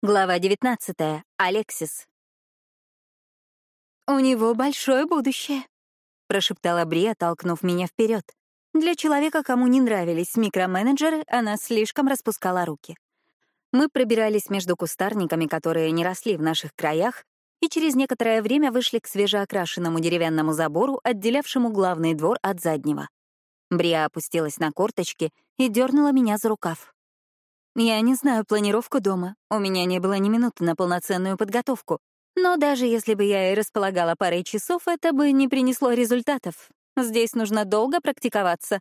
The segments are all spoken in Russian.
Глава 19. Алексис. «У него большое будущее», — прошептала Брия, толкнув меня вперед. Для человека, кому не нравились микроменеджеры, она слишком распускала руки. Мы пробирались между кустарниками, которые не росли в наших краях, и через некоторое время вышли к свежеокрашенному деревянному забору, отделявшему главный двор от заднего. Брия опустилась на корточки и дернула меня за рукав. Я не знаю планировку дома. У меня не было ни минуты на полноценную подготовку. Но даже если бы я и располагала парой часов, это бы не принесло результатов. Здесь нужно долго практиковаться.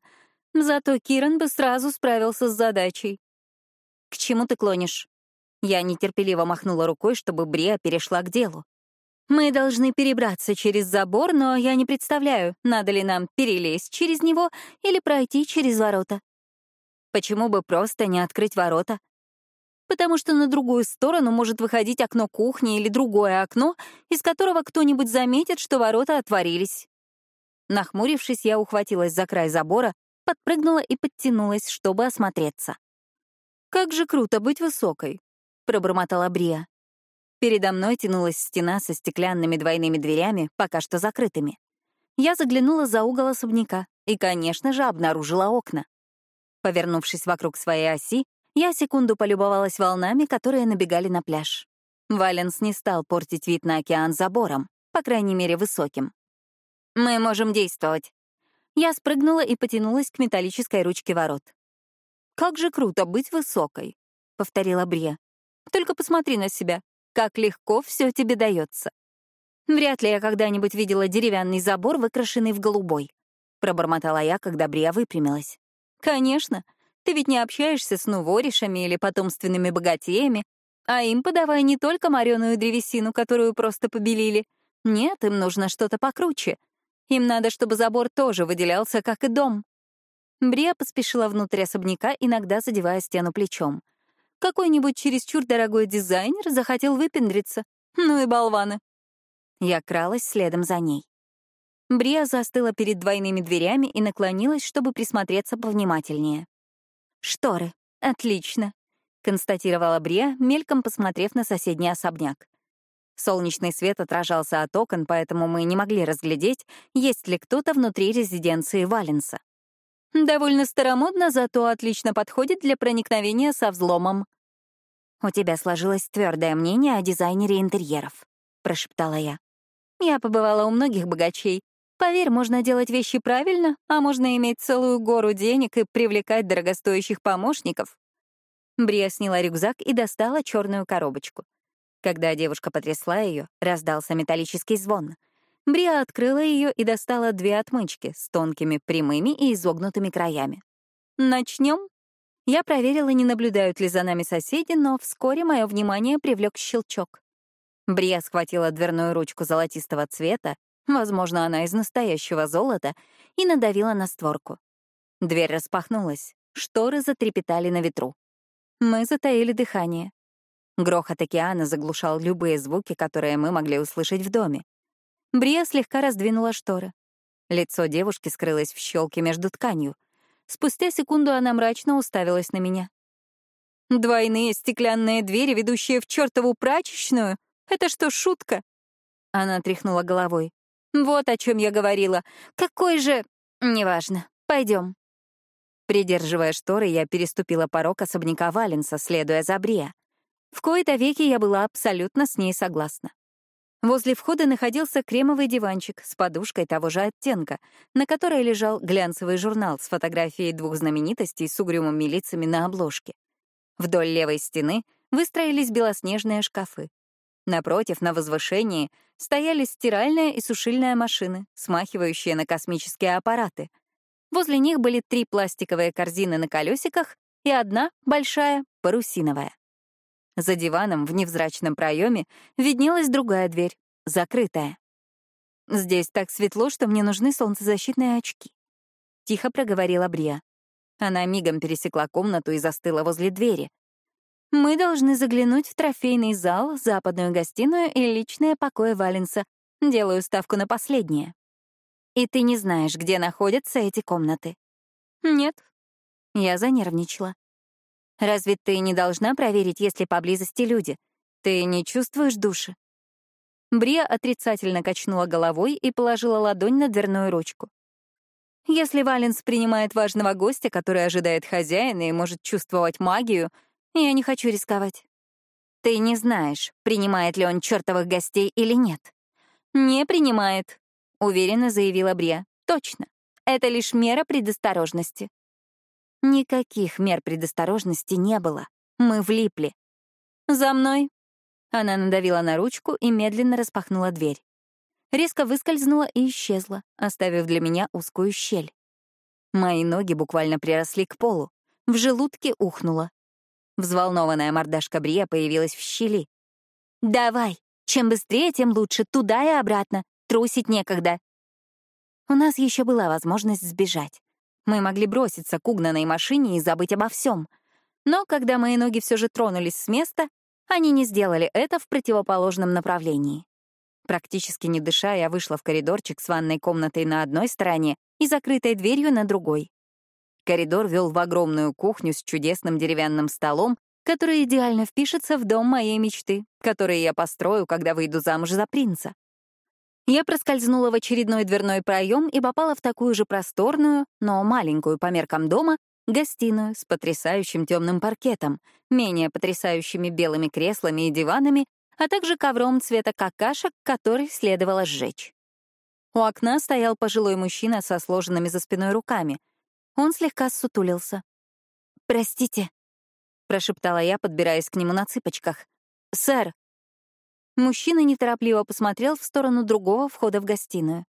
Зато Киран бы сразу справился с задачей. «К чему ты клонишь?» Я нетерпеливо махнула рукой, чтобы Бриа перешла к делу. «Мы должны перебраться через забор, но я не представляю, надо ли нам перелезть через него или пройти через ворота. Почему бы просто не открыть ворота? Потому что на другую сторону может выходить окно кухни или другое окно, из которого кто-нибудь заметит, что ворота отворились. Нахмурившись, я ухватилась за край забора, подпрыгнула и подтянулась, чтобы осмотреться. «Как же круто быть высокой!» — пробормотала Брия. Передо мной тянулась стена со стеклянными двойными дверями, пока что закрытыми. Я заглянула за угол особняка и, конечно же, обнаружила окна. Повернувшись вокруг своей оси, я секунду полюбовалась волнами, которые набегали на пляж. Валенс не стал портить вид на океан забором, по крайней мере, высоким. «Мы можем действовать». Я спрыгнула и потянулась к металлической ручке ворот. «Как же круто быть высокой», — повторила Брия. «Только посмотри на себя, как легко все тебе дается. Вряд ли я когда-нибудь видела деревянный забор, выкрашенный в голубой», — пробормотала я, когда Брия выпрямилась. Конечно. Ты ведь не общаешься с нуворишами или потомственными богатеями, а им подавай не только мореную древесину, которую просто побелили. Нет, им нужно что-то покруче. Им надо, чтобы забор тоже выделялся, как и дом. Брия поспешила внутрь особняка, иногда задевая стену плечом. Какой-нибудь чересчур дорогой дизайнер захотел выпендриться. Ну и болваны. Я кралась следом за ней. Брия застыла перед двойными дверями и наклонилась, чтобы присмотреться повнимательнее. «Шторы. Отлично», — констатировала Брия, мельком посмотрев на соседний особняк. Солнечный свет отражался от окон, поэтому мы не могли разглядеть, есть ли кто-то внутри резиденции Валенса. «Довольно старомодно, зато отлично подходит для проникновения со взломом». «У тебя сложилось твердое мнение о дизайнере интерьеров», — прошептала я. «Я побывала у многих богачей, Поверь, можно делать вещи правильно, а можно иметь целую гору денег и привлекать дорогостоящих помощников. Брия сняла рюкзак и достала черную коробочку. Когда девушка потрясла ее, раздался металлический звон. Брия открыла ее и достала две отмычки с тонкими прямыми и изогнутыми краями. Начнем. Я проверила, не наблюдают ли за нами соседи, но вскоре мое внимание привлек щелчок. Брия схватила дверную ручку золотистого цвета возможно, она из настоящего золота, и надавила на створку. Дверь распахнулась, шторы затрепетали на ветру. Мы затаили дыхание. Грохот океана заглушал любые звуки, которые мы могли услышать в доме. Брия слегка раздвинула шторы. Лицо девушки скрылось в щелке между тканью. Спустя секунду она мрачно уставилась на меня. «Двойные стеклянные двери, ведущие в чертову прачечную? Это что, шутка?» Она тряхнула головой. Вот о чем я говорила. Какой же... Неважно. Пойдем. Придерживая шторы, я переступила порог особняка Валенса, следуя за Брия. В кои-то веки я была абсолютно с ней согласна. Возле входа находился кремовый диванчик с подушкой того же оттенка, на которой лежал глянцевый журнал с фотографией двух знаменитостей с угрюмыми лицами на обложке. Вдоль левой стены выстроились белоснежные шкафы. Напротив, на возвышении, стояли стиральная и сушильная машины, смахивающие на космические аппараты. Возле них были три пластиковые корзины на колесиках и одна, большая, парусиновая. За диваном в невзрачном проеме виднелась другая дверь, закрытая. «Здесь так светло, что мне нужны солнцезащитные очки», — тихо проговорила Брия. Она мигом пересекла комнату и застыла возле двери, мы должны заглянуть в трофейный зал, западную гостиную и личные покои Валенса. Делаю ставку на последнее. И ты не знаешь, где находятся эти комнаты? Нет. Я занервничала. Разве ты не должна проверить, есть ли поблизости люди? Ты не чувствуешь души? Брия отрицательно качнула головой и положила ладонь на дверную ручку. Если Валенс принимает важного гостя, который ожидает хозяина и может чувствовать магию, я не хочу рисковать. Ты не знаешь, принимает ли он чертовых гостей или нет. Не принимает, уверенно заявила Брия. Точно. Это лишь мера предосторожности. Никаких мер предосторожности не было. Мы влипли. За мной. Она надавила на ручку и медленно распахнула дверь резко выскользнула и исчезла, оставив для меня узкую щель. Мои ноги буквально приросли к полу, в желудке ухнуло. Взволнованная мордашка Брия появилась в щели. «Давай! Чем быстрее, тем лучше, туда и обратно. Трусить некогда». У нас еще была возможность сбежать. Мы могли броситься к угнанной машине и забыть обо всем. Но когда мои ноги все же тронулись с места, они не сделали это в противоположном направлении. Практически не дыша, я вышла в коридорчик с ванной комнатой на одной стороне и закрытой дверью на другой. Коридор вел в огромную кухню с чудесным деревянным столом, который идеально впишется в дом моей мечты, который я построю, когда выйду замуж за принца. Я проскользнула в очередной дверной проем и попала в такую же просторную, но маленькую по меркам дома, гостиную с потрясающим темным паркетом, менее потрясающими белыми креслами и диванами а также ковром цвета какашек, который следовало сжечь. У окна стоял пожилой мужчина со сложенными за спиной руками. Он слегка ссутулился. «Простите», — прошептала я, подбираясь к нему на цыпочках. «Сэр». Мужчина неторопливо посмотрел в сторону другого входа в гостиную.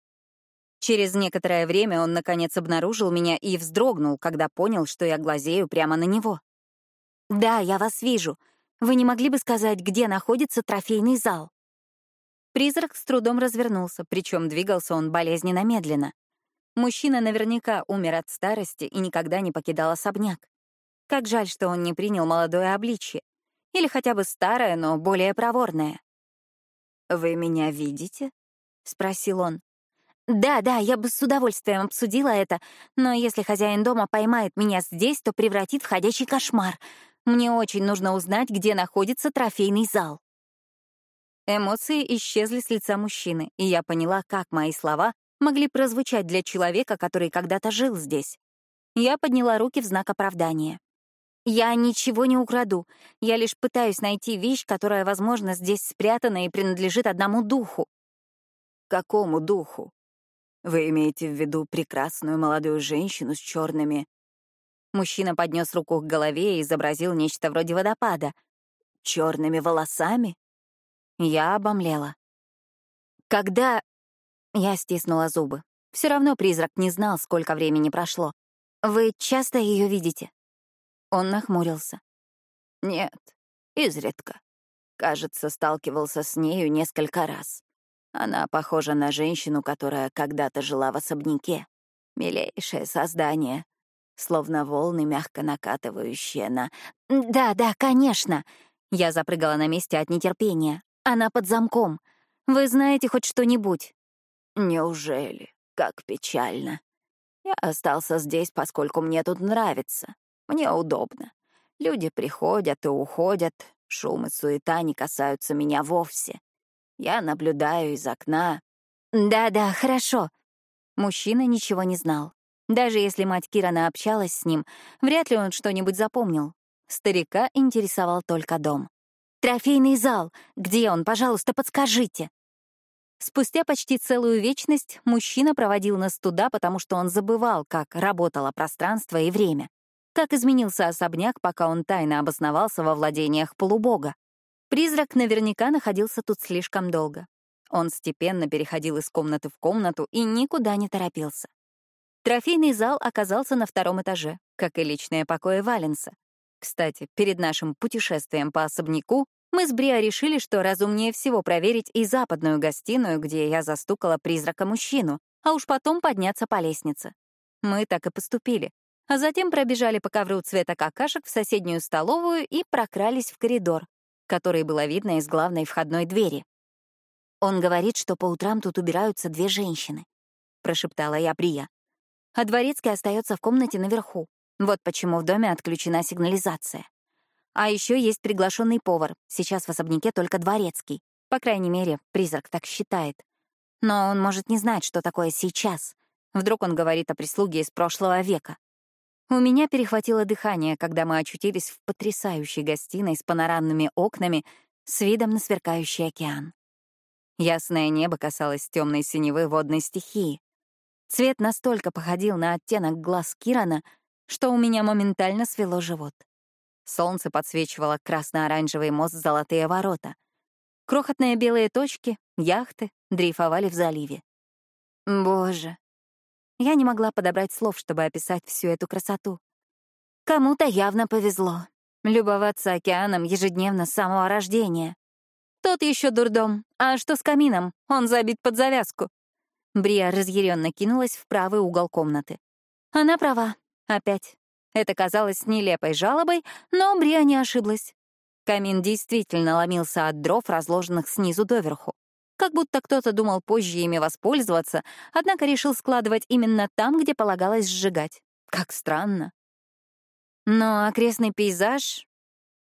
Через некоторое время он, наконец, обнаружил меня и вздрогнул, когда понял, что я глазею прямо на него. «Да, я вас вижу. Вы не могли бы сказать, где находится трофейный зал?» Призрак с трудом развернулся, причем двигался он болезненно медленно. Мужчина наверняка умер от старости и никогда не покидал особняк. Как жаль, что он не принял молодое обличье. Или хотя бы старое, но более проворное. «Вы меня видите?» — спросил он. «Да, да, я бы с удовольствием обсудила это, но если хозяин дома поймает меня здесь, то превратит в ходячий кошмар. Мне очень нужно узнать, где находится трофейный зал. Эмоции исчезли с лица мужчины, и я поняла, как мои слова могли прозвучать для человека, который когда-то жил здесь. Я подняла руки в знак оправдания. «Я ничего не украду. Я лишь пытаюсь найти вещь, которая, возможно, здесь спрятана и принадлежит одному духу». «Какому духу? Вы имеете в виду прекрасную молодую женщину с черными Мужчина поднес руку к голове и изобразил нечто вроде водопада. Черными волосами? Я обомлела. Когда... Я стиснула зубы. Все равно призрак не знал, сколько времени прошло. Вы часто ее видите? Он нахмурился. Нет, изредка. Кажется, сталкивался с нею несколько раз. Она похожа на женщину, которая когда-то жила в особняке. Милейшее создание, словно волны, мягко накатывающие на... «Да, да, конечно!» Я запрыгала на месте от нетерпения. «Она под замком. Вы знаете хоть что-нибудь?» «Неужели? Как печально. Я остался здесь, поскольку мне тут нравится. Мне удобно. Люди приходят и уходят, шум и суета не касаются меня вовсе. Я наблюдаю из окна. «Да-да, хорошо». Мужчина ничего не знал. Даже если мать Кирана общалась с ним, вряд ли он что-нибудь запомнил. Старика интересовал только дом. «Трофейный зал! Где он? Пожалуйста, подскажите!» Спустя почти целую вечность мужчина проводил нас туда, потому что он забывал, как работало пространство и время, как изменился особняк, пока он тайно обосновался во владениях полубога. Призрак наверняка находился тут слишком долго. Он степенно переходил из комнаты в комнату и никуда не торопился. Трофейный зал оказался на втором этаже, как и личные покои Валенса. Кстати, перед нашим путешествием по особняку мы с Бриа решили, что разумнее всего проверить и западную гостиную, где я застукала призрака-мужчину, а уж потом подняться по лестнице. Мы так и поступили. А затем пробежали по ковру цвета какашек в соседнюю столовую и прокрались в коридор, который было видно из главной входной двери. «Он говорит, что по утрам тут убираются две женщины», — прошептала я Брия а дворецкий остается в комнате наверху. Вот почему в доме отключена сигнализация. А еще есть приглашенный повар. Сейчас в особняке только дворецкий. По крайней мере, призрак так считает. Но он может не знать, что такое сейчас. Вдруг он говорит о прислуге из прошлого века. У меня перехватило дыхание, когда мы очутились в потрясающей гостиной с панорамными окнами с видом на сверкающий океан. Ясное небо касалось темной синевы водной стихии. Цвет настолько походил на оттенок глаз Кирана, что у меня моментально свело живот. Солнце подсвечивало красно-оранжевый мост «Золотые ворота». Крохотные белые точки, яхты дрейфовали в заливе. Боже, я не могла подобрать слов, чтобы описать всю эту красоту. Кому-то явно повезло. Любоваться океаном ежедневно с самого рождения. Тот еще дурдом. А что с камином? Он забит под завязку. Брия разъяренно кинулась в правый угол комнаты. Она права. Опять. Это казалось нелепой жалобой, но Брия не ошиблась. Камин действительно ломился от дров, разложенных снизу доверху как будто кто-то думал позже ими воспользоваться, однако решил складывать именно там, где полагалось сжигать. Как странно. Но окрестный пейзаж...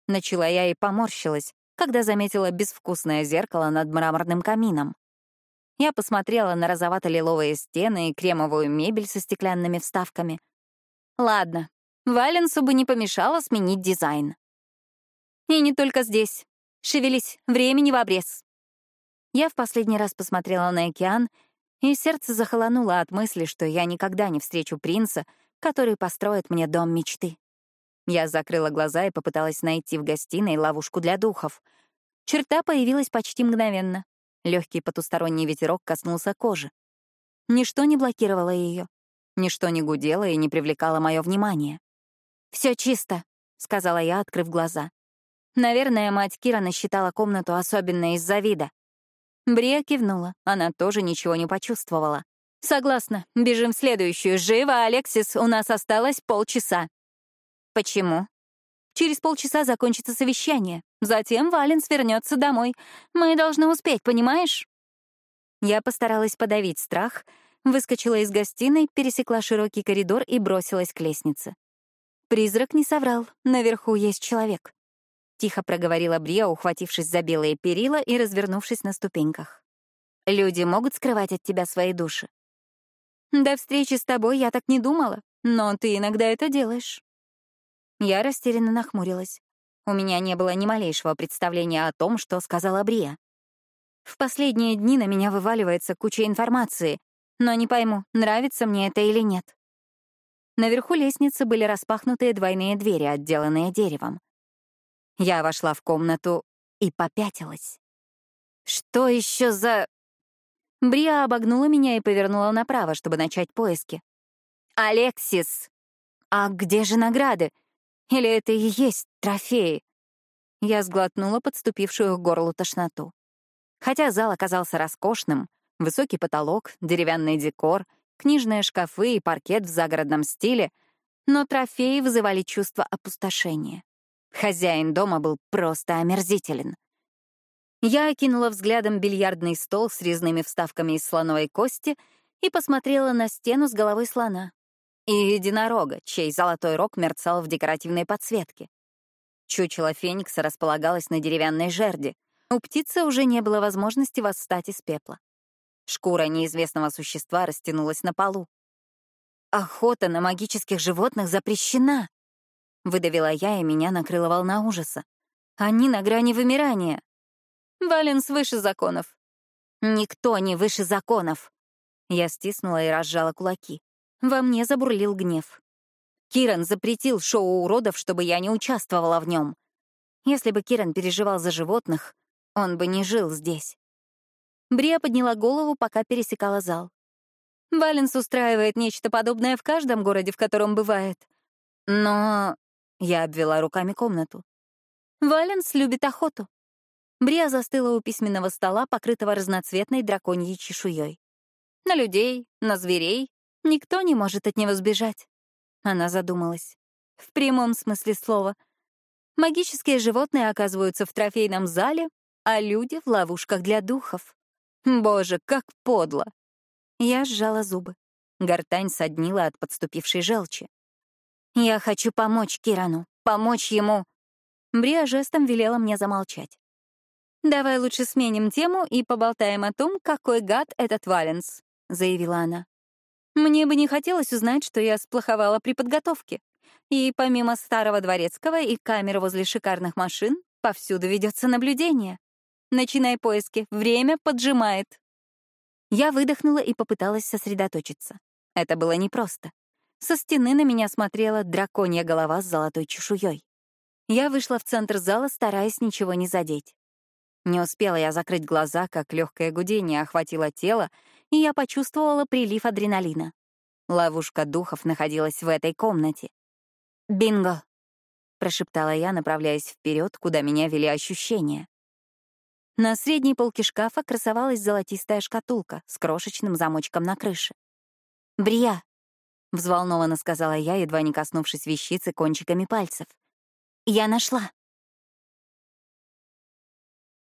Начала я и поморщилась, когда заметила безвкусное зеркало над мраморным камином. Я посмотрела на розовато-лиловые стены и кремовую мебель со стеклянными вставками. Ладно, Валенсу бы не помешало сменить дизайн. И не только здесь. Шевелись, времени в обрез. Я в последний раз посмотрела на океан, и сердце захолонуло от мысли, что я никогда не встречу принца, который построит мне дом мечты. Я закрыла глаза и попыталась найти в гостиной ловушку для духов. Черта появилась почти мгновенно. Легкий потусторонний ветерок коснулся кожи. Ничто не блокировало ее, ничто не гудело и не привлекало мое внимание. Все чисто», — сказала я, открыв глаза. Наверное, мать Кира насчитала комнату особенно из-за вида. Брия кивнула, она тоже ничего не почувствовала. «Согласна, бежим в следующую. Живо, Алексис, у нас осталось полчаса». «Почему?» «Через полчаса закончится совещание. Затем Валенс вернется домой. Мы должны успеть, понимаешь?» Я постаралась подавить страх, выскочила из гостиной, пересекла широкий коридор и бросилась к лестнице. Призрак не соврал, наверху есть человек. — тихо проговорила Брия, ухватившись за белые перила и развернувшись на ступеньках. «Люди могут скрывать от тебя свои души?» «До встречи с тобой я так не думала, но ты иногда это делаешь». Я растерянно нахмурилась. У меня не было ни малейшего представления о том, что сказала Брия. В последние дни на меня вываливается куча информации, но не пойму, нравится мне это или нет. Наверху лестницы были распахнутые двойные двери, отделанные деревом. Я вошла в комнату и попятилась. «Что еще за...» Бриа обогнула меня и повернула направо, чтобы начать поиски. «Алексис! А где же награды? Или это и есть трофеи?» Я сглотнула подступившую к горлу тошноту. Хотя зал оказался роскошным, высокий потолок, деревянный декор, книжные шкафы и паркет в загородном стиле, но трофеи вызывали чувство опустошения. Хозяин дома был просто омерзителен. Я окинула взглядом бильярдный стол с резными вставками из слоновой кости и посмотрела на стену с головой слона и единорога, чей золотой рог мерцал в декоративной подсветке. Чучело феникса располагалось на деревянной жерди. У птицы уже не было возможности восстать из пепла. Шкура неизвестного существа растянулась на полу. Охота на магических животных запрещена. Выдавила я, и меня накрыла волна ужаса. Они на грани вымирания. Валенс выше законов. Никто не выше законов. Я стиснула и разжала кулаки. Во мне забурлил гнев. Киран запретил шоу уродов, чтобы я не участвовала в нем. Если бы Киран переживал за животных, он бы не жил здесь. Брия подняла голову, пока пересекала зал. Валенс устраивает нечто подобное в каждом городе, в котором бывает. Но я обвела руками комнату. Валенс любит охоту. Брия застыла у письменного стола, покрытого разноцветной драконьей чешуей. На людей, на зверей никто не может от него сбежать. Она задумалась. В прямом смысле слова. Магические животные оказываются в трофейном зале, а люди — в ловушках для духов. Боже, как подло! Я сжала зубы. Гортань соднила от подступившей желчи. Я хочу помочь Кирану, помочь ему. Бриа жестом велела мне замолчать. «Давай лучше сменим тему и поболтаем о том, какой гад этот Валенс», — заявила она. «Мне бы не хотелось узнать, что я сплоховала при подготовке. И помимо старого дворецкого и камер возле шикарных машин, повсюду ведется наблюдение. Начинай поиски, время поджимает». Я выдохнула и попыталась сосредоточиться. Это было непросто. Со стены на меня смотрела драконья голова с золотой чешуей. Я вышла в центр зала, стараясь ничего не задеть. Не успела я закрыть глаза, как легкое гудение охватило тело, и я почувствовала прилив адреналина. Ловушка духов находилась в этой комнате. «Бинго!» — прошептала я, направляясь вперед, куда меня вели ощущения. На средней полке шкафа красовалась золотистая шкатулка с крошечным замочком на крыше. «Брия!» — взволнованно сказала я, едва не коснувшись вещицы кончиками пальцев. «Я нашла!»